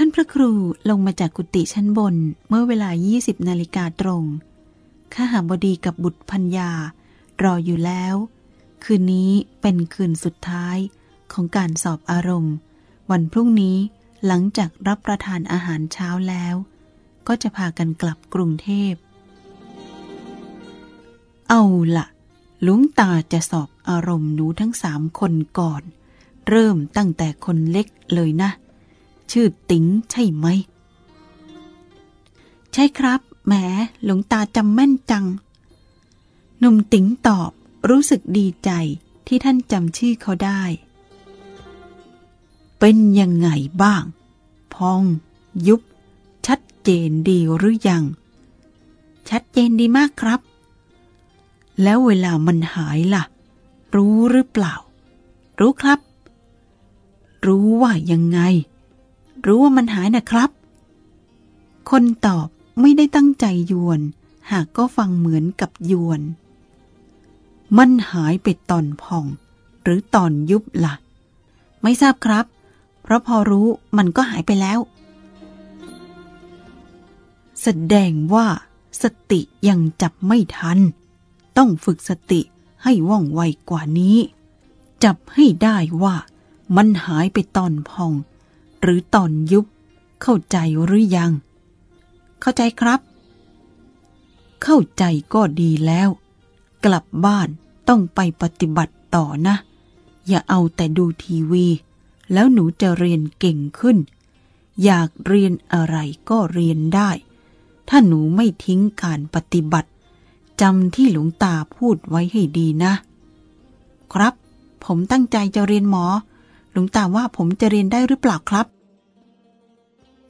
ท่านพระครูลงมาจากกุฏิชั้นบนเมื่อเวลา 20 นาฬิกาตรง ข้าหาบดีกับบุตรพัญญารออยู่แล้ว คืนนี้เป็นคืนสุดท้ายของการสอบอารมณ์ วันพรุ่งนี้หลังจากรับประทานอาหารเช้าแล้ว ก็จะพากันกลับกรุงเทพ เอาละลุงตาจะสอบอารมณ์หนูทั้งสามคนก่อน เริ่มตั้งแต่คนเล็กเลยนะ ชื่อติ๋งใช่ไหม ใช่ครับแหมหลวงตาจำแม่นจัง หนุ่มติ๋งตอบรู้สึกดีใจที่ท่านจำชื่อเขาได้ เป็นยังไงบ้าง พอง ยุบ ชัดเจนดีหรือยัง ชัดเจนดีมากครับ แล้วเวลามันหายล่ะ รู้หรือเปล่า รู้ครับ รู้ว่ายังไง รู้ว่ามันหายนะครับ คนตอบไม่ได้ตั้งใจยวน หากก็ฟังเหมือนกับยวน มันหายไปตอนพอง หรือตอนยุบละ่ะ ไม่ทราบครับ เพราะพอรู้มันก็หายไปแล้ว แสดงว่า สติยังจับไม่ทัน ต้องฝึกสติให้ว่องไวกว่านี้ จับให้ได้ว่ามันหายไปตอนพอง หรือตอนยุบ เข้าใจหรือยัง เข้าใจครับ เข้าใจก็ดีแล้ว กลับบ้านต้องไปปฏิบัติต่อนะ อย่าเอาแต่ดูทีวี แล้วหนูจะเรียนเก่งขึ้น อยากเรียนอะไรก็เรียนได้ ถ้าหนูไม่ทิ้งการปฏิบัติจำที่หลวงตาพูดไว้ให้ดีนะ ครับ ผมตั้งใจจะเรียนหมอ หลวงตาว่าผมจะเรียนได้หรือเปล่าครับ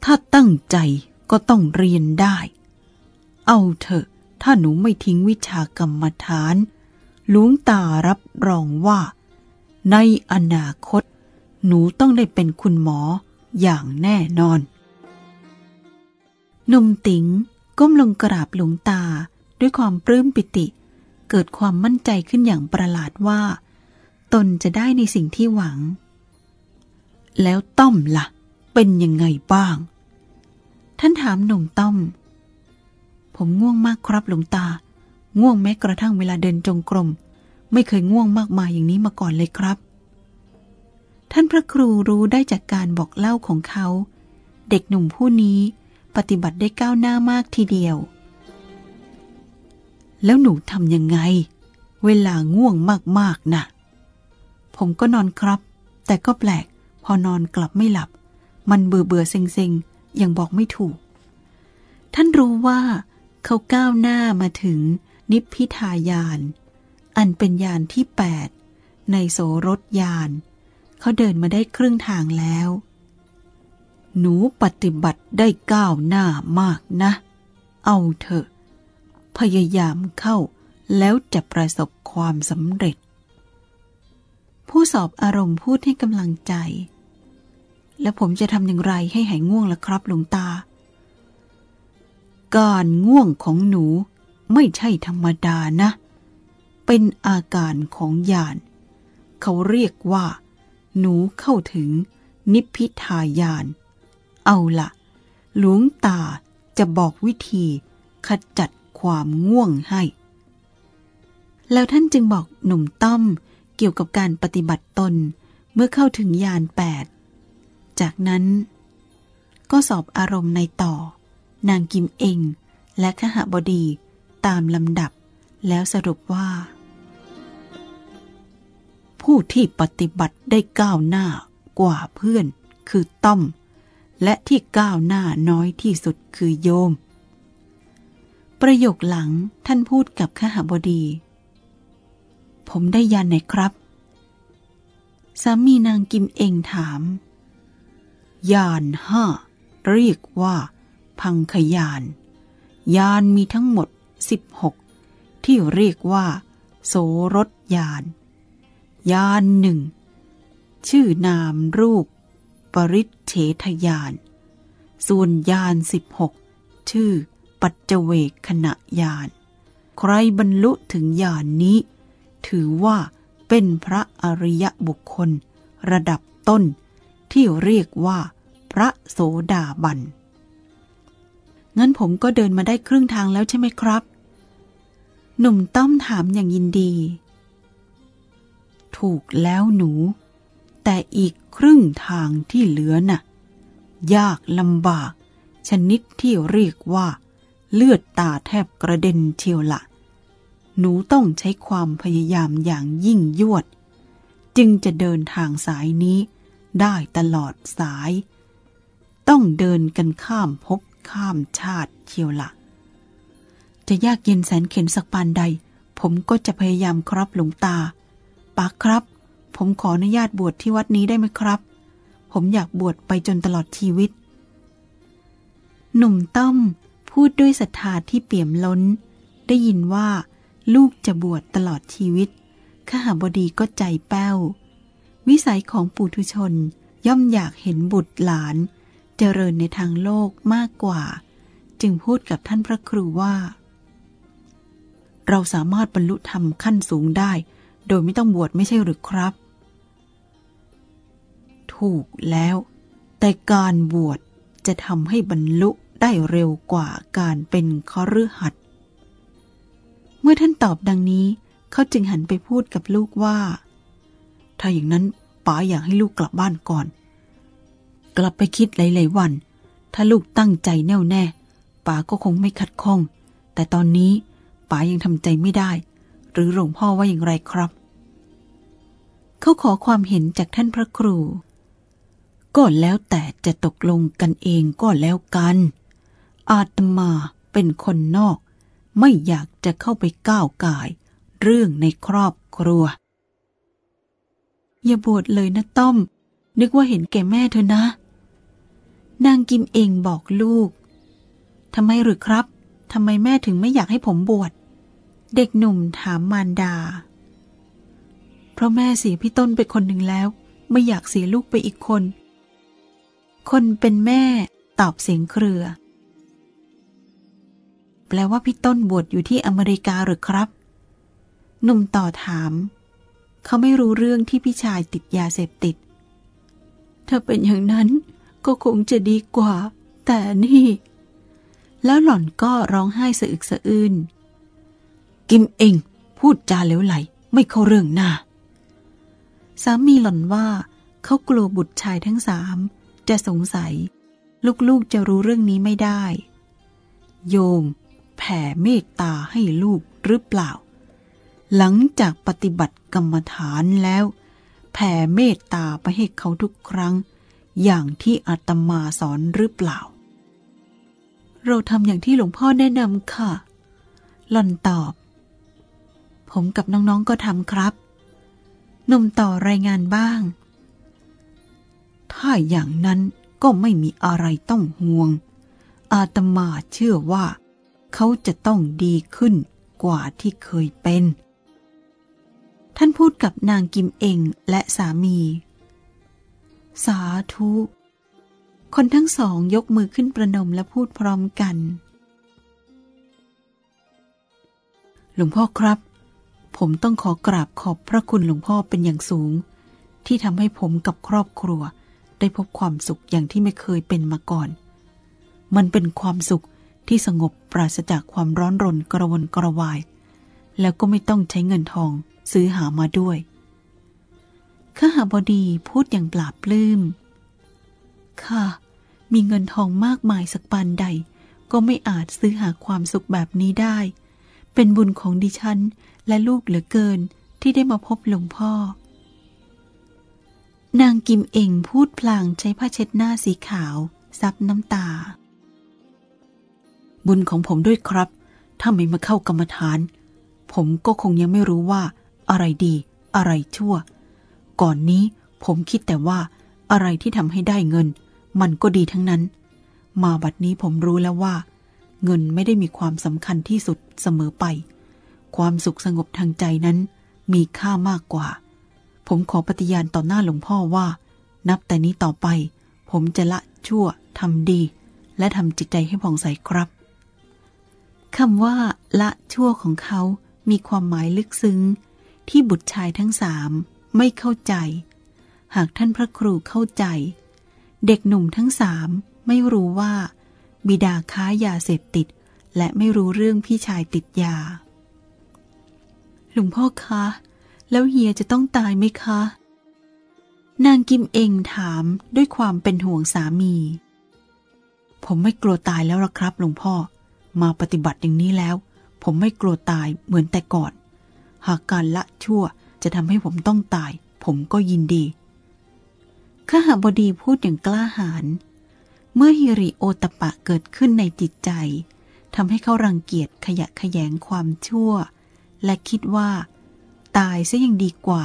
ถ้าตั้งใจก็ต้องเรียนได้ เอาเถอะ ถ้าหนูไม่ทิ้งวิชากรรมฐานหลวงตารับรองว่า ในอนาคต หนูต้องได้เป็นคุณหมออย่างแน่นอนหนุ่มติ๋งก้มลงกราบหลวงตาด้วยความปลื้มปิติ เกิดความมั่นใจขึ้นอย่างประหลาดว่า ตนจะได้ในสิ่งที่หวัง แล้วต้อมละ่ะ เป็นยังไงบ้าง ท่านถามหนุ่มต้อม ผมง่วงมากครับหลวงตา ง่วงแม้กระทั่งเวลาเดินจงกรม ไม่เคยง่วงมากมายอย่างนี้มาก่อนเลยครับ ท่านพระครูรู้ได้จากการบอกเล่าของเขา เด็กหนุ่มผู้นี้ปฏิบัติได้ก้าวหน้ามากทีเดียว แล้วหนูทำยังไง เวลาง่วงมากๆนะ่ะผมก็นอนครับ แต่ก็แปลก พอนอนกลับไม่หลับ มันเบื่อเบื่อเซ็งเซ็งยังบอกไม่ถูก ท่านรู้ว่า เขาก้าวหน้ามาถึงนิพพิทายาน อันเป็นยานที่แปดในโสรถยาน เขาเดินมาได้ครึ่งทางแล้ว หนูปฏิบัติได้ก้าวหน้ามากนะ เอาเถอะ พยายามเข้าแล้วจะประสบความสำเร็จ ผู้สอบอารมณ์พูดให้กำลังใจ แล้วผมจะทำอย่างไรให้หายง่วงล่ะครับหลวงตา การง่วงของหนูไม่ใช่ธรรมดานะ เป็นอาการของญาณ เขาเรียกว่า หนูเข้าถึงนิพพิทายาน เอาละ หลวงตาจะบอกวิธีขจัดความง่วงให้ แล้วท่านจึงบอกหนุ่มต้อมเกี่ยวกับการปฏิบัติตนเมื่อเข้าถึงยานแปด จากนั้น ก็สอบอารมณ์ในต่อ นางกิมเองและขหบดีตามลำดับ แล้วสรุปว่า ผู้ที่ปฏิบัติได้ก้าวหน้ากว่าเพื่อนคือต้อม และที่ก้าวหน้าน้อยที่สุดคือโยม ประโยคหลังท่านพูดกับขหบดี ผมได้ยานไหนครับ สามีนางกิมเองถาม ยานห้าเรียกว่า พังขยาน ยานมีทั้งหมด 16 ที่เรียกว่า โสรถยาน ยานหนึ่งชื่อนามรูป ปริเฉทยาน ส่วนยาน16ชื่อปัจเจเวกขณะยาน ใครบรรลุถึงยานนี้ ถือว่าเป็นพระอริยบุคคล ระดับต้น ที่เรียกว่า พระโสดาบัน งั้นผมก็เดินมาได้ครึ่งทางแล้วใช่ไหมครับ หนุ่มต้อมถามอย่างยินดี ถูกแล้วหนู แต่อีกครึ่งทางที่เหลือน่ะ ยากลำบาก ชนิดที่เรียกว่า เลือดตาแทบกระเด็นเชียวละหนูต้องใช้ความพยายามอย่างยิ่งยวด จึงจะเดินทางสายนี้ ได้ตลอดสาย ต้องเดินกันข้ามภพข้ามชาติเชียวละ จะยากเย็นแสนเข็นสักปานใด ผมก็จะพยายามครับหลวงตาปากครับ ผมขออนุญาตบวชที่วัดนี้ได้ไหมครับ ผมอยากบวชไปจนตลอดชีวิต หนุ่มต้อมพูดด้วยศรัทธาที่เปี่ยมล้น ได้ยินว่า ลูกจะบวชตลอดชีวิตข้าหาบดีก็ใจแป้ว วิสัยของปุถุชนย่อมอยากเห็นบุตรหลาน เจริญในทางโลกมากกว่า จึงพูดกับท่านพระครูว่า เราสามารถบรรลุธรรมขั้นสูงได้ โดยไม่ต้องบวชไม่ใช่หรือครับ ถูกแล้ว แต่การบวชจะทำให้บรรลุได้เร็วกว่าการเป็นคฤหัสถ์เมื่อท่านตอบดังนี้ เขาจึงหันไปพูดกับลูกว่า ถ้าอย่างนั้นป๋าอยากให้ลูกกลับบ้านก่อน กลับไปคิดหลายๆวัน ถ้าลูกตั้งใจแน่วแน่ป๋าก็คงไม่ขัดข้อง แต่ตอนนี้ป๋ายังทำใจไม่ได้ หรือหลวงพ่อว่าอย่างไรครับ เขาขอความเห็นจากท่านพระครูก็แล้วแต่จะตกลงกันเองก็แล้วกัน อาตมาเป็นคนนอก ไม่อยากจะเข้าไปก้าวกาย เรื่องในครอบครัว อย่าบวชเลยนะต้อม นึกว่าเห็นแก่แม่เธอนะ นางกิมเองบอกลูกทำไมหรือครับทำไมแม่ถึงไม่อยากให้ผมบวชเด็กหนุ่มถามมารดา เพราะแม่เสียพี่ต้นไปคนหนึ่งแล้ว ไม่อยากเสียลูกไปอีกคน คนเป็นแม่ตอบเสียงเครือ แปลว่าพี่ต้นบวชอยู่ที่อเมริกาหรือครับ หนุ่มต่อถาม เขาไม่รู้เรื่องที่พี่ชายติดยาเสพติด ถ้าเป็นอย่างนั้นก็คงจะดีกว่า แต่นี่ แล้วหล่อนก็ร้องไห้สะอึกสะอื้นกิมเองพูดจาเลวไหล ไม่เข้าเรื่องหน้า สามีหล่อนว่า เขากลัวบุตรชายทั้งสาม จะสงสัย ลูกๆจะรู้เรื่องนี้ไม่ได้ โยม แผ่เมตตาให้ลูกหรือเปล่า หลังจากปฏิบัติกรรมฐานแล้ว แผ่เมตตาไปให้เขาทุกครั้ง อย่างที่อาตมาสอนหรือเปล่า เราทำอย่างที่หลวงพ่อแนะนำค่ะ หล่อนตอบ ผมกับน้องๆก็ทำครับนมต่อรายงานบ้าง ถ้าอย่างนั้นก็ไม่มีอะไรต้องห่วง อาตมาเชื่อว่า เขาจะต้องดีขึ้นกว่าที่เคยเป็น ท่านพูดกับนางกิมเองและสามี สาธุ คนทั้งสองยกมือขึ้นประนมและพูดพร้อมกัน หลวงพ่อครับ ผมต้องขอกราบขอบพระคุณหลวงพ่อเป็นอย่างสูง ที่ทำให้ผมกับครอบครัว ได้พบความสุขอย่างที่ไม่เคยเป็นมาก่อน มันเป็นความสุขที่สงบปราศจากความร้อนรนกระวนกระวาย แล้วก็ไม่ต้องใช้เงินทอง ซื้อหามาด้วยข้าหาบดีพูดอย่างปราบปลื้มค่ะ มีเงินทองมากมายสักปานใด ก็ไม่อาจซื้อหาความสุขแบบนี้ได้ เป็นบุญของดิฉันและลูกเหลือเกินที่ได้มาพบหลวงพ่อ นางกิมเองพูดพลางใช้ผ้าเช็ดหน้าสีขาว ซับน้ำตา บุญของผมด้วยครับ ถ้าไม่มาเข้ากรรมฐาน ผมก็คงยังไม่รู้ว่า อะไรดี อะไรชั่ว ก่อนนี้ผมคิดแต่ว่าอะไรที่ทำให้ได้เงิน มันก็ดีทั้งนั้น มาบัดนี้ผมรู้แล้วว่า เงินไม่ได้มีความสำคัญที่สุดเสมอไป ความสุขสงบทางใจนั้นมีค่ามากกว่า ผมขอปฏิญาณต่อหน้าหลวงพ่อว่า นับแต่นี้ต่อไป ผมจะละชั่วทำดี และทำจิตใจให้ผ่องใสครับคำว่า ละชั่วของเขา มีความหมายลึกซึ้ง ที่บุตรชายทั้งสามไม่เข้าใจ หากท่านพระครูเข้าใจ เด็กหนุ่มทั้งสามไม่รู้ว่า บิดาค้ายาเสพติด และไม่รู้เรื่องพี่ชายติดยา หลวงพ่อคะ แล้วเฮียจะต้องตายไหมคะ นางกิมเองถามด้วยความเป็นห่วงสามี ผมไม่กลัวตายแล้วละครับ หลวงพ่อ มาปฏิบัติอย่างนี้แล้ว ผมไม่กลัวตายเหมือนแต่ก่อน หากการละชั่วจะทำให้ผมต้องตาย ผมก็ยินดีขหบดีพูดอย่างกล้าหาญ เมื่อฮิริโอตปะเกิดขึ้นในจิตใจทำให้เขารังเกียจขยะขยงความชั่ว และคิดว่า ตายซะยังดีกว่า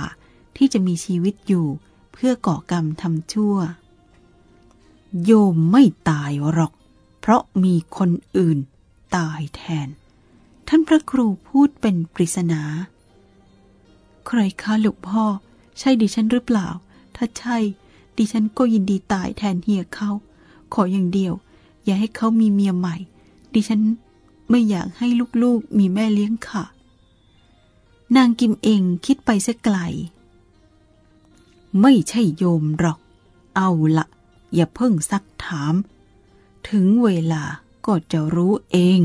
ที่จะมีชีวิตอยู่เพื่อก่อกรรมทำชั่ว โยมไม่ตายหรอก เพราะมีคนอื่นตายแทน ท่านพระครูพูดเป็นปริศนา ใครคะหลวงพ่อ ใช่ดิฉันหรือเปล่า ถ้าใช่ ดิฉันก็ยินดีตายแทนเฮียเขา ขออย่างเดียว อย่าให้เขามีเมียใหม่ ดิฉันไม่อยากให้ลูกๆมีแม่เลี้ยงค่ะ นางกิมเองคิดไปสักไกล ไม่ใช่โยมหรอก เอาละอย่าเพิ่งซักถาม ถึงเวลาก็จะรู้เอง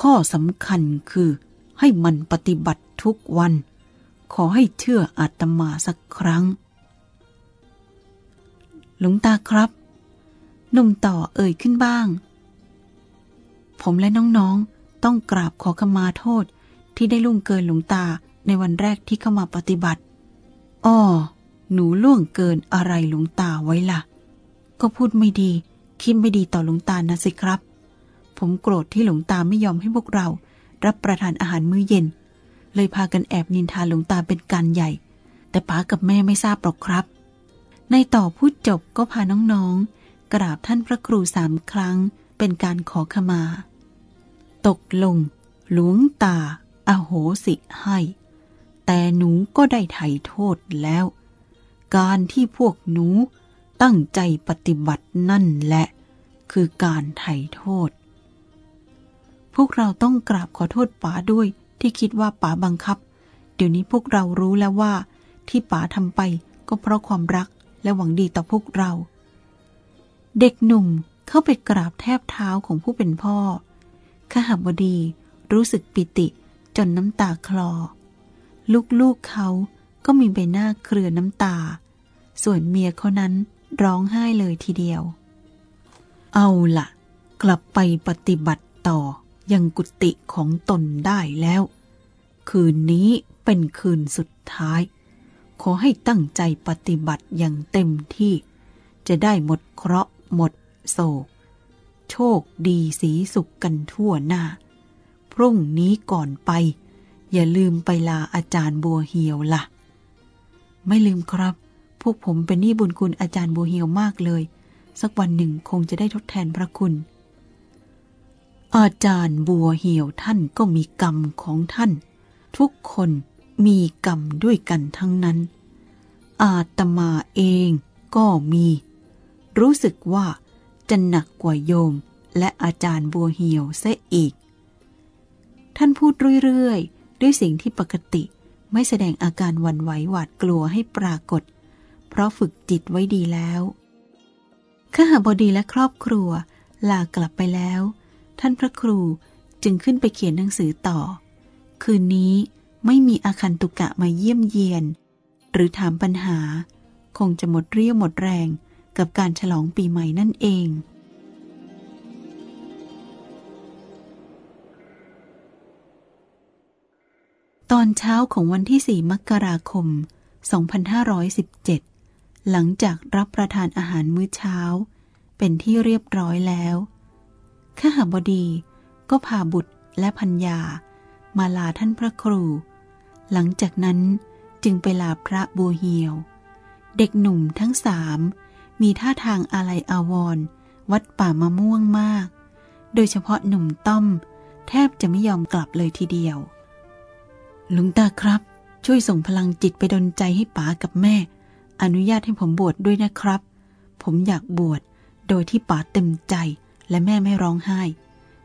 ข้อสำคัญคือให้มันปฏิบัติทุกวัน ขอให้เชื่ออาตมาสักครั้ง หลวงตาครับหนุ่มต่อเอ่ยขึ้นบ้าง ผมและน้องๆต้องกราบขอขมาโทษที่ได้ล่วงเกินหลวงตาในวันแรกที่เข้ามาปฏิบัติ อ้อ หนูล่วงเกินอะไรหลวงตาไว้ล่ะ ก็พูดไม่ดี คิดไม่ดีต่อหลวงตานะสิครับ ผมโกรธที่หลวงตาไม่ยอมให้พวกเรา รับประทานอาหารมื้อเย็น เลยพากันแอบนินทาหลวงตาเป็นการใหญ่ แต่ป๋ากับแม่ไม่ทราบหรอกครับ ในต่อพูดจบก็พาน้องๆ กราบท่านพระครูสามครั้งเป็นการขอขมา ตกลง หลวงตา อโหสิให้ แต่หนูก็ได้ไถ่โทษแล้ว การที่พวกหนูตั้งใจปฏิบัตินั่นแหละ คือการไถ่โทษ พวกเราต้องกราบขอโทษป๋าด้วย ที่คิดว่าป๋าบังคับ เดี๋ยวนี้พวกเรารู้แล้วว่า ที่ป๋าทำไปก็เพราะความรักและหวังดีต่อพวกเรา เด็กหนุ่มเข้าไปกราบแทบเท้าของผู้เป็นพ่อขหบดีรู้สึกปิติจนน้ำตาคลอ ลูกๆเขาก็มีใบหน้าเครือน้ำตา ส่วนเมียเขานั้นร้องไห้เลยทีเดียว เอาละ่ะกลับไปปฏิบัติต่อ ยังกุฏิของตนได้แล้ว คืนนี้เป็นคืนสุดท้าย ขอให้ตั้งใจปฏิบัติอย่างเต็มที่ จะได้หมดเคราะห์หมดโศก โชคดีสีสุขกันทั่วหน้า พรุ่งนี้ก่อนไป อย่าลืมไปลาอาจารย์บัวเหียวละ่ะ ไม่ลืมครับ พวกผมเป็นหนี้บุญคุณอาจารย์บัวเหียวมากเลย สักวันหนึ่งคงจะได้ทดแทนพระคุณ อาจารย์บัวเหี่ยวท่านก็มีกรรมของท่าน ทุกคนมีกรรมด้วยกันทั้งนั้น อาตมาเองก็มี รู้สึกว่าจะหนักกว่าโยมและอาจารย์บัวเหี่ยวซะอีก ท่านพูดเรื่อยๆ ด้วยสิ่งที่ปกติไม่แสดงอาการหวั่นไหวหวาดกลัวให้ปรากฏ เพราะฝึกจิตไว้ดีแล้วข้าหาบดีและครอบครัวลากลับไปแล้ว ท่านพระครูจึงขึ้นไปเขียนหนังสือต่อ คืนนี้ไม่มีอาคันตุกะมาเยี่ยมเยียน หรือถามปัญหา คงจะหมดเรี่ยวหมดแรงกับการฉลองปีใหม่นั่นเอง ตอนเช้าของวันที่ 4 มกราคม 2517 หลังจากรับประทานอาหารมื้อเช้า เป็นที่เรียบร้อยแล้ว ข้าหบดีก็พาบุตรและพัญญา มาลาท่านพระครู หลังจากนั้นจึงไปลาพระบัวเหียว เด็กหนุ่มทั้งสามมีท่าทางอาลัยอาวรณ์วัดป่ามะม่วงมาก โดยเฉพาะหนุ่มต้อม แทบจะไม่ยอมกลับเลยทีเดียว ลุงตาครับ ช่วยส่งพลังจิตไปดลใจให้ป๋ากับแม่ อนุญาตให้ผมบวชดด้วยนะครับ ผมอยากบวชโดยที่ป๋าเต็มใจ และแม่ไม่ร้องไห้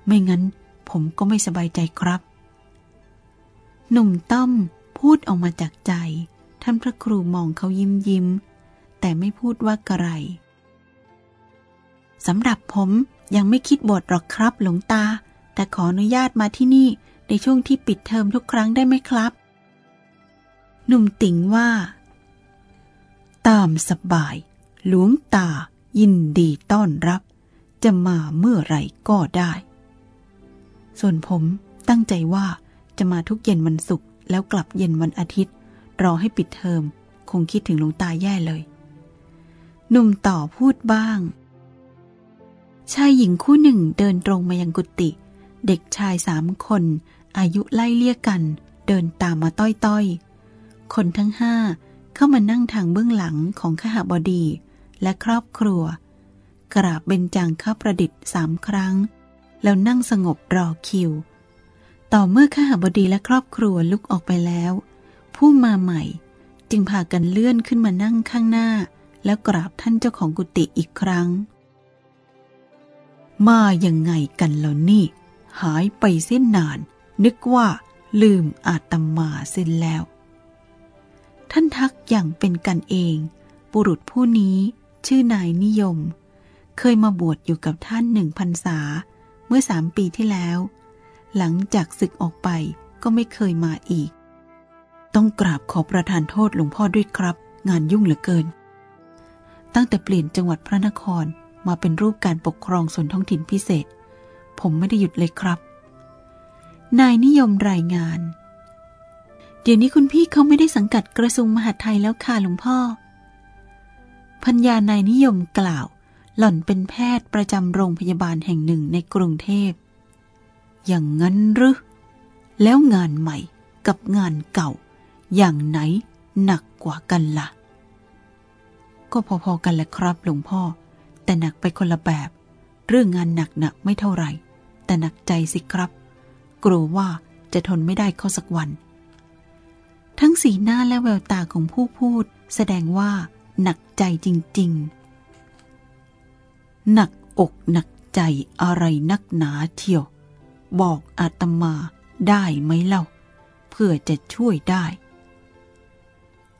ไม่งั้นผมก็ไม่สบายใจครับ หนุ่มต้อมพูดออกมาจากใจ ท่านพระครูมองเขายิ้มยิ้ม แต่ไม่พูดว่ากระไรสำหรับผมยังไม่คิดบวชหรอกครับหลวงตา แต่ขออนุญาตมาที่นี่ในช่วงที่ปิดเทอมทุกครั้งได้ไหมครับ หนุ่มติ๋งว่า ตามสบาย หลวงตายินดีต้อนรับ จะมาเมื่อไรก็ได้ ส่วนผมตั้งใจว่าจะมาทุกเย็นวันศุกร์แล้วกลับเย็นวันอาทิตย์ รอให้ปิดเทอม คงคิดถึงหลวงตาแย่เลยหนุ่มต่อพูดบ้างชายหญิงคู่หนึ่งเดินตรงมายังกุฏิเด็กชายสามคน อายุไล่เลี่ยกัน เดินตามมาต้อยๆ คนทั้งห้าเข้ามานั่งทางเบื้องหลังของขหบดี และครอบครัว กราบเบญจางข้าประดิษฐ์สามครั้ง แล้วนั่งสงบรอคิว ต่อเมื่อขหบดีและครอบครัวลุกออกไปแล้ว ผู้มาใหม่จึงพากันเลื่อนขึ้นมานั่งข้างหน้า แล้วกราบท่านเจ้าของกุฏิอีกครั้ง มายังไงกันแล้วนี่ หายไปเส้นนาน นึกว่าลืมอาตมาเส้นแล้ว ท่านทักอย่างเป็นกันเอง บุรุษผู้นี้ชื่อนายนิยม เคยมาบวชอยู่กับท่านหนึ่งพรรษา เมื่อสามปีที่แล้ว หลังจากศึกออกไปก็ไม่เคยมาอีก ต้องกราบขอประทานโทษหลวงพ่อด้วยครับ งานยุ่งเหลือเกิน ตั้งแต่เปลี่ยนจังหวัดพระนครมาเป็นรูปการปกครองส่วนท้องถิ่นพิเศษ ผมไม่ได้หยุดเลยครับ นายนิยมรายงาน เดี๋ยวนี้คุณพี่เขาไม่ได้สังกัดกระทรวงมหาดไทยแล้วค่ะหลวงพ่อพัญญานายนิยมกล่าว หล่อนเป็นแพทย์ประจำโรงพยาบาลแห่งหนึ่งในกรุงเทพ อย่างนั้นหรือ แล้วงานใหม่กับงานเก่า อย่างไหนหนักกว่ากันละ่ะ ก็พอๆกันแหละครับหลวงพ่อ แต่หนักไปคนละแบบ เรื่องงานหนักหนักไม่เท่าไหร่ แต่หนักใจสิครับ กลัวว่าจะทนไม่ได้เข้าสักวัน ทั้งสีหน้าและแววตาของผู้พูด แสดงว่าหนักใจจริง ๆ หนักอกหนักใจอะไรนักหนาเที่ยว บอกอาตมาได้ไหมเล่า เพื่อจะช่วยได้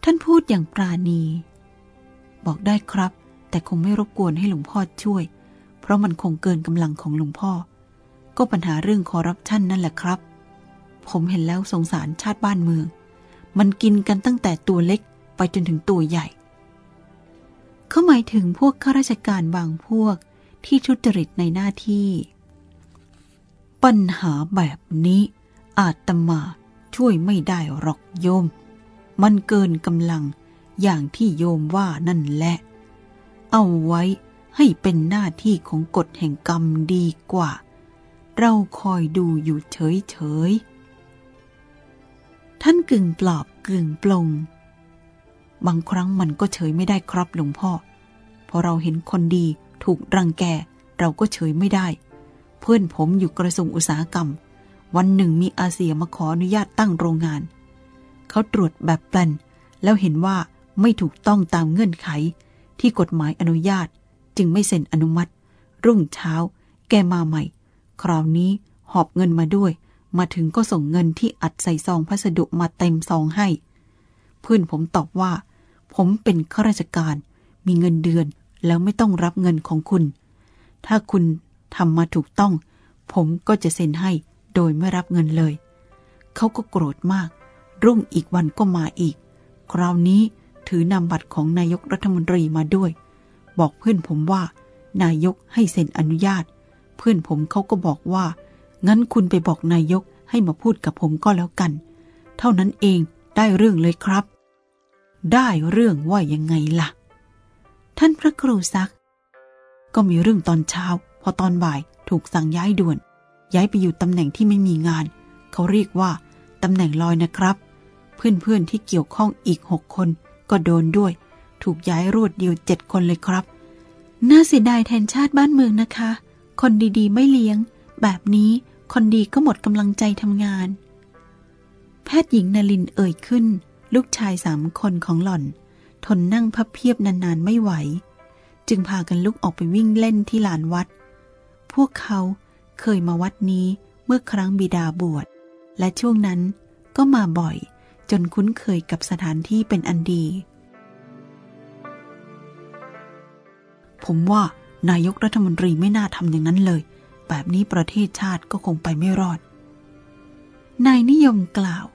ท่านพูดอย่างปราณี บอกได้ครับ แต่คงไม่รบกวนให้หลวงพ่อช่วย เพราะมันคงเกินกำลังของหลวงพ่อ ก็ปัญหาเรื่องคอร์รัปชันนั่นแหละครับ ผมเห็นแล้วสงสารชาติบ้านเมือง มันกินกันตั้งแต่ตัวเล็กไปจนถึงตัวใหญ่ เขาหมายถึงพวกข้าราชการบางพวกที่ทุจริตในหน้าที่ ปัญหาแบบนี้อาตมาช่วยไม่ได้หรอกโยม มันเกินกำลังอย่างที่โยมว่านั่นแหละ เอาไว้ให้เป็นหน้าที่ของกฎแห่งกรรมดีกว่า เราคอยดูอยู่เฉยๆ ท่านกึ่งปลอบกึ่งปลง บางครั้งมันก็เฉยไม่ได้ครับหลวงพ่อ พอเราเห็นคนดีถูกรังแก เราก็เฉยไม่ได้ เพื่อนผมอยู่กระทรวงอุตสาหกรรม วันหนึ่งมีอาเซียมาขออนุญาตตั้งโรงงาน เขาตรวจแบบแปลนแล้วเห็นว่าไม่ถูกต้องตามเงื่อนไข ที่กฎหมายอนุญาต จึงไม่เซ็นอนุมัติ รุ่งเช้า แกมาใหม่ คราวนี้หอบเงินมาด้วย มาถึงก็ส่งเงินที่อัดใส่ซองพัสดุมาเต็มซองให้ เพื่อนผมตอบว่า ผมเป็นข้าราชการ มีเงินเดือนแล้วไม่ต้องรับเงินของคุณ ถ้าคุณทำมาถูกต้อง ผมก็จะเซ็นให้โดยไม่รับเงินเลย เขาก็โกรธมาก รุ่งอีกวันก็มาอีก คราวนี้ถือนำบัตรของนายกรัฐมนตรีมาด้วย บอกเพื่อนผมว่า นายกให้เซ็นอนุญาต เพื่อนผมเขาก็บอกว่า งั้นคุณไปบอกนายกให้มาพูดกับผมก็แล้วกัน เท่านั้นเองได้เรื่องเลยครับ ได้เรื่องว่ายังไงล่ะ ท่านพระครูซัก ก็มีเรื่องตอนเช้า พอตอนบ่ายถูกสั่งย้ายด่วน ย้ายไปอยู่ตำแหน่งที่ไม่มีงาน เขาเรียกว่าตำแหน่งลอยนะครับ เพื่อนๆที่เกี่ยวข้องอีกหกคน ก็โดนด้วย ถูกย้ายรวดเดียวเจ็ดคนเลยครับ น่าเสียดายแทนชาติบ้านเมืองนะคะ คนดีๆ ไม่เลี้ยง แบบนี้คนดีก็หมดกำลังใจทำงาน แพทย์หญิงนลินเอ่ยขึ้น ลูกชายสามคนของหล่อน ทนนั่งพับเพียบนานๆไม่ไหว จึงพากันลุกออกไปวิ่งเล่นที่ลานวัด พวกเขาเคยมาวัดนี้เมื่อครั้งบิดาบวช และช่วงนั้นก็มาบ่อยจนคุ้นเคยกับสถานที่เป็นอันดี ผมว่านายกรัฐมนตรีไม่น่าทำอย่างนั้นเลย แบบนี้ประเทศชาติก็คงไปไม่รอด นายนิยมกล่าว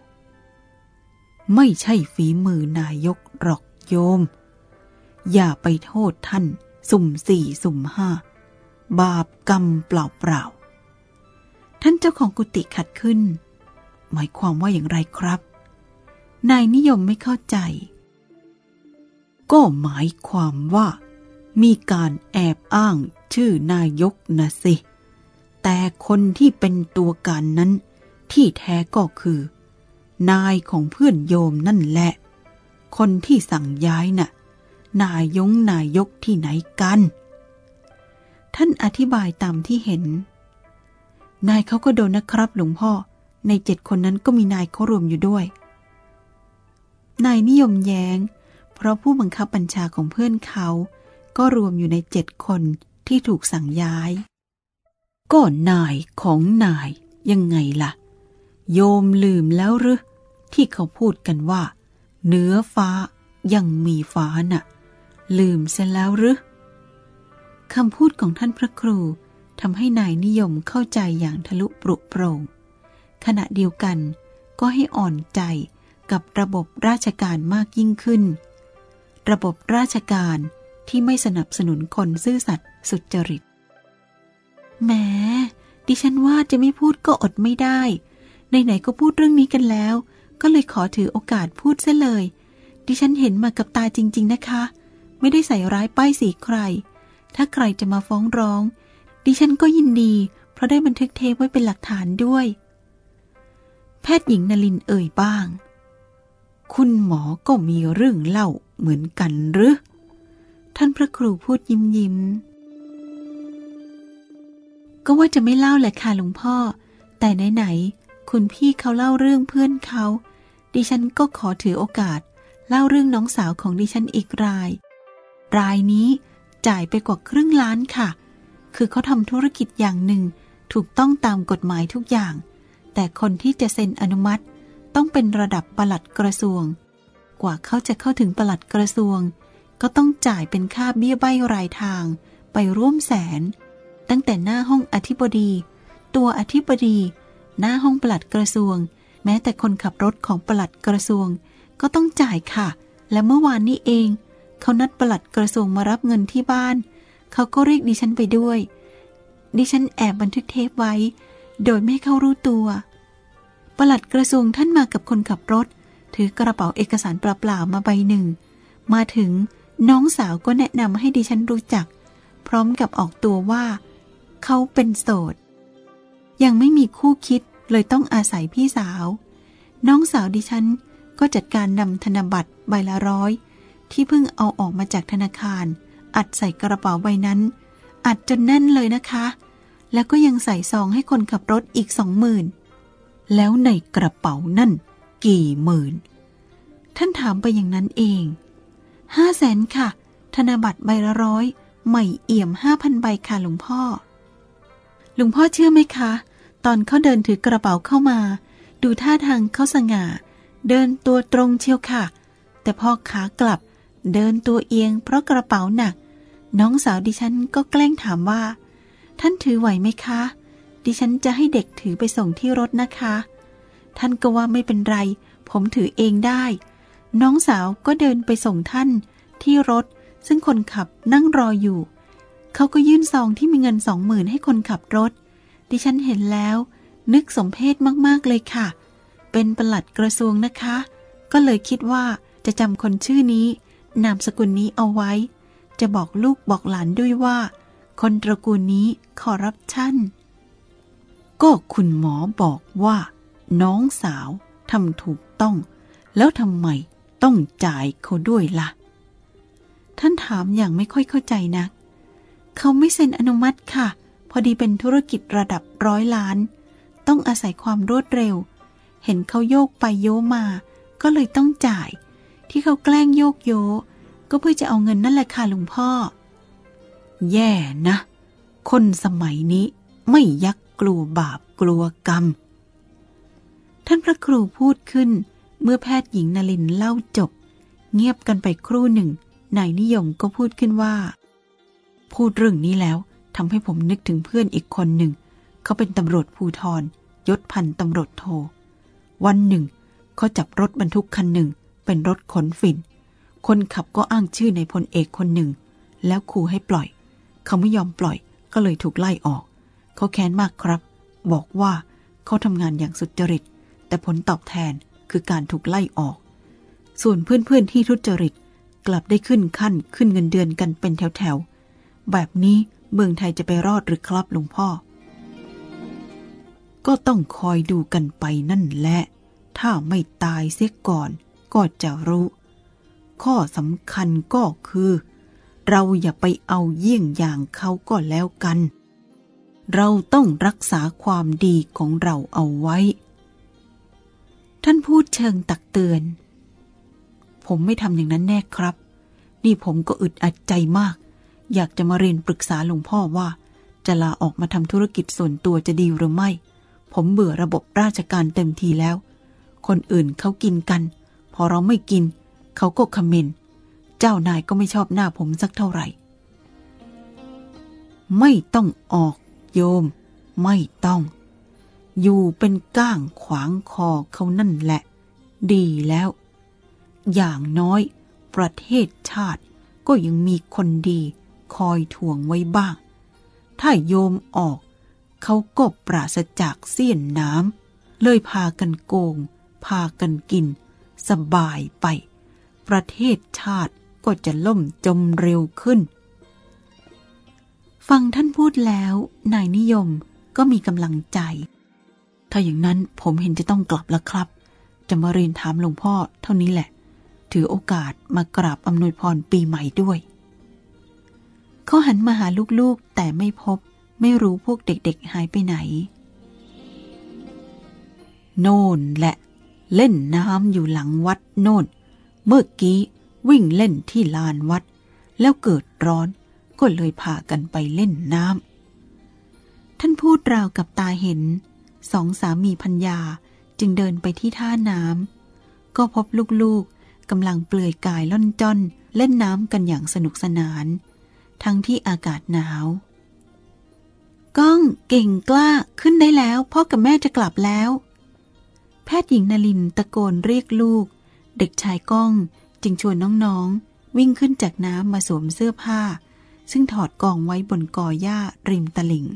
ไม่ใช่ฝีมือนายกหรอกโยม อย่าไปโทษท่าน สุ่มสี่สุ่มห้า บาปกรรมเปล่าเปล่า ท่านเจ้าของกุฏิขัดขึ้น หมายความว่าอย่างไรครับ นายนิยมไม่เข้าใจ ก็หมายความว่า มีการแอบอ้างชื่อนายกนะสิ แต่คนที่เป็นตัวการนั้นที่แท้ก็คือ นายของเพื่อนโยมนั่นแหละ คนที่สั่งย้ายน่ะ นายงนายกที่ไหนกัน ท่านอธิบายตามที่เห็น นายเขาก็โดนนะครับหลวงพ่อ ในเจ็ดคนนั้นก็มีนายเขารวมอยู่ด้วย นายนิยมแยง้ง เพราะผู้บังคับบัญชาของเพื่อนเขา ก็รวมอยู่ในเจ็ดคนที่ถูกสั่งย้าย ก็นายของนายยังไงล่ะ โยมลืมแล้วหรือที่เขาพูดกันว่าเหนือฟ้ายังมีฟ้าน่ะ ลืมเสียแล้วหรือคำพูดของท่านพระครูทำให้นายนิยมเข้าใจอย่างทะลุปรุโปร่ง ขณะเดียวกันก็ให้อ่อนใจกับระบบราชการมากยิ่งขึ้น ระบบราชการที่ไม่สนับสนุนคนซื่อสัตย์สุจริตแหมดิฉันว่าจะไม่พูดก็อดไม่ได้ ไหนๆก็พูดเรื่องนี้กันแล้ว ก็เลยขอถือโอกาสพูดเสียเลย ดิฉันเห็นมากับตาจริง ๆนะคะ ไม่ได้ใส่ร้ายป้ายสีใคร ถ้าใครจะมาฟ้องร้อง ดิฉันก็ยินดี เพราะได้บันทึกเทปไว้เป็นหลักฐานด้วย แพทย์หญิงนลินเอ่ยบ้าง คุณหมอก็มีเรื่องเล่าเหมือนกันหรือ ท่านพระครูพูดยิ้มยิ้มก็ว่าจะไม่เล่าแหละค่ะหลวงพ่อ แต่ไหนๆ คุณพี่เขาเล่าเรื่องเพื่อนเขา ดิฉันก็ขอถือโอกาส เล่าเรื่องน้องสาวของดิฉันอีกราย รายนี้จ่ายไปกว่าครึ่งล้านค่ะ คือเขาทำธุรกิจอย่างหนึ่ง ถูกต้องตามกฎหมายทุกอย่าง แต่คนที่จะเซ็นอนุมัติ ต้องเป็นระดับปลัดกระทรวง กว่าเขาจะเข้าถึงปลัดกระทรวง ก็ต้องจ่ายเป็นค่าเบี้ยใบรายทาง ไปร่วมแสน ตั้งแต่หน้าห้องอธิบดี ตัวอธิบดี หน้าห้องปลัดกระทรวง แม้แต่คนขับรถของปลัดกระทรวง ก็ต้องจ่ายค่ะ และเมื่อวานนี้เอง เขานัดปลัดกระทรวงมารับเงินที่บ้าน เขาก็เรียกดิฉันไปด้วย ดิฉันแอบบันทึกเทปไว้ โดยไม่ให้เขารู้ตัว ปลัดกระทรวงท่านมากับคนขับรถ ถือกระเป๋าเอกสารเปล่าๆมาใบหนึ่ง มาถึงน้องสาวก็แนะนำให้ดิฉันรู้จัก พร้อมกับออกตัวว่า เขาเป็นโสด ยังไม่มีคู่คิดเลยต้องอาศัยพี่สาว น้องสาวดิฉันก็จัดการนำธนบัตรใบละร้อย ที่เพิ่งเอาออกมาจากธนาคาร อัดใส่กระเป๋าใบนั้น อัดจนแน่นเลยนะคะ แล้วก็ยังใส่ซองให้คนขับรถอีกสองหมื่นแล้วในกระเป๋านั่น กี่หมื่น ท่านถามไปอย่างนั้นเองห้าแสนค่ะ ธนบัตรใบละร้อยใหม่เอี่ยมห้าพันใบค่ะหลวงพ่อ หลวงพ่อเชื่อไหมคะ ตอนเขาเดินถือกระเป๋าเข้ามา ดูท่าทางเขาสง่า เดินตัวตรงเชียวค่ะ แต่พอขากลับ เดินตัวเอียงเพราะกระเป๋าหนัก น้องสาวดิฉันก็แกล้งถามว่า ท่านถือไหวไหมคะ ดิฉันจะให้เด็กถือไปส่งที่รถนะคะ ท่านก็ว่าไม่เป็นไร ผมถือเองได้ น้องสาวก็เดินไปส่งท่าน ที่รถ ซึ่งคนขับนั่งรออยู่ เขาก็ยื่นซองที่มีเงินสองหมื่นให้คนขับรถ ดิฉันเห็นแล้ว นึกสมเพชมากๆเลยค่ะ เป็นประหลัดกระทรวงนะคะ ก็เลยคิดว่าจะจำคนชื่อนี้ นามสกุลนี้เอาไว้ จะบอกลูกบอกหลานด้วยว่า คนตระกูลนี้คอรัปชันก็คุณหมอบอกว่า น้องสาวทำถูกต้อง แล้วทำไมต้องจ่ายเขาด้วยละ่ะ ท่านถามอย่างไม่ค่อยเข้าใจนัก เขาไม่เซ็นอนุมัติค่ะ อดีเป็นธุรกิจระดับร้อยล้าน ต้องอาศัยความรวดเร็ว เห็นเขาโยกไปโยมา ก็เลยต้องจ่าย ที่เขาแกล้งโยกโย ก็เพื่อจะเอาเงินนั่นแหละค่ะหลวงพ่อ แย่นะ คนสมัยนี้ไม่ยักกลัวบาปกลัวกรรม ท่านพระครูพูดขึ้น เมื่อแพทย์หญิงนลินเล่าจบ เงียบกันไปครู่หนึ่งนายนิยมก็พูดขึ้นว่า พูดเรื่องนี้แล้ว ทำให้ผมนึกถึงเพื่อนอีกคนหนึ่ง เขาเป็นตำรวจภูทรยศพันตำรวจโท วันหนึ่ง เขาจับรถบรรทุกคันหนึ่ง เป็นรถขนฝิ่น คนขับก็อ้างชื่อในพลเอกคนหนึ่ง แล้วขู่ให้ปล่อย เขาไม่ยอมปล่อยก็เลยถูกไล่ออก เขาแค้นมากครับ บอกว่าเขาทำงานอย่างสุจริต แต่ผลตอบแทนคือการถูกไล่ออก ส่วนเพื่อนๆที่ทุจริตกลับได้ขึ้นขั้นขึ้นเงินเดือนกันเป็นแถวๆ แบบนี้ เมืองไทยจะไปรอดหรือครับหลวงพ่อ ก็ต้องคอยดูกันไปนั่นแหละ ถ้าไม่ตายเสียก่อนก็จะรู้ ข้อสำคัญก็คือ เราอย่าไปเอาเยี่ยงอย่างเขาก็แล้วกัน เราต้องรักษาความดีของเราเอาไว้ ท่านพูดเชิงตักเตือน ผมไม่ทำอย่างนั้นแน่ครับ นี่ผมก็อึดอัดใจมาก อยากจะมาเรียนปรึกษาหลวงพ่อว่า จะลาออกมาทำธุรกิจส่วนตัวจะดีหรือไม่ ผมเบื่อระบบราชการเต็มทีแล้ว คนอื่นเขากินกัน พอเราไม่กิน เขาก็คอมเมนต์เจ้านายก็ไม่ชอบหน้าผมสักเท่าไหร่ ไม่ต้องออก โยม ไม่ต้อง อยู่เป็นก้างขวางคอเขานั่นแหละ ดีแล้ว อย่างน้อย ประเทศชาติก็ยังมีคนดี คอยถ่วงไว้บ้าง ถ้าโยมออก เขาก็ปราศจากเสี้ยนน้ำเลยพากันโกง พากันกิน สบายไป ประเทศชาติก็จะล่มจมเร็วขึ้น ฟังท่านพูดแล้วนายนิยมก็มีกำลังใจ ถ้าอย่างนั้นผมเห็นจะต้องกลับแล้วครับ จะมาเรียนถามหลวงพ่อเท่านี้แหละ ถือโอกาสมากราบอำนวยพรปีใหม่ด้วย เขาหันมาหาลูกๆ แต่ไม่พบ ไม่รู้พวกเด็กๆหายไปไหน โน่นแหละ เล่นน้ำอยู่หลังวัดโน่น เมื่อกี้วิ่งเล่นที่ลานวัด แล้วเกิดร้อนก็เลยพากันไปเล่นน้ำ ท่านพูดราวกับตาเห็น สองสามีพัญญาจึงเดินไปที่ท่าน้ำ ก็พบลูกๆกำลังเปลือยกายล่อนจ้อนเล่นน้ำกันอย่างสนุกสนาน ทั้งที่อากาศหนาว ก้องเก่งกล้าขึ้นได้แล้วพ่อกับแม่จะกลับแล้ว แพทย์หญิงนลินตะโกนเรียกลูก เด็กชายก้องจึงชวนน้องๆ วิ่งขึ้นจากน้ำมาสวมเสื้อผ้า ซึ่งถอดกองไว้บนกอหญ้าริมตลิ่ง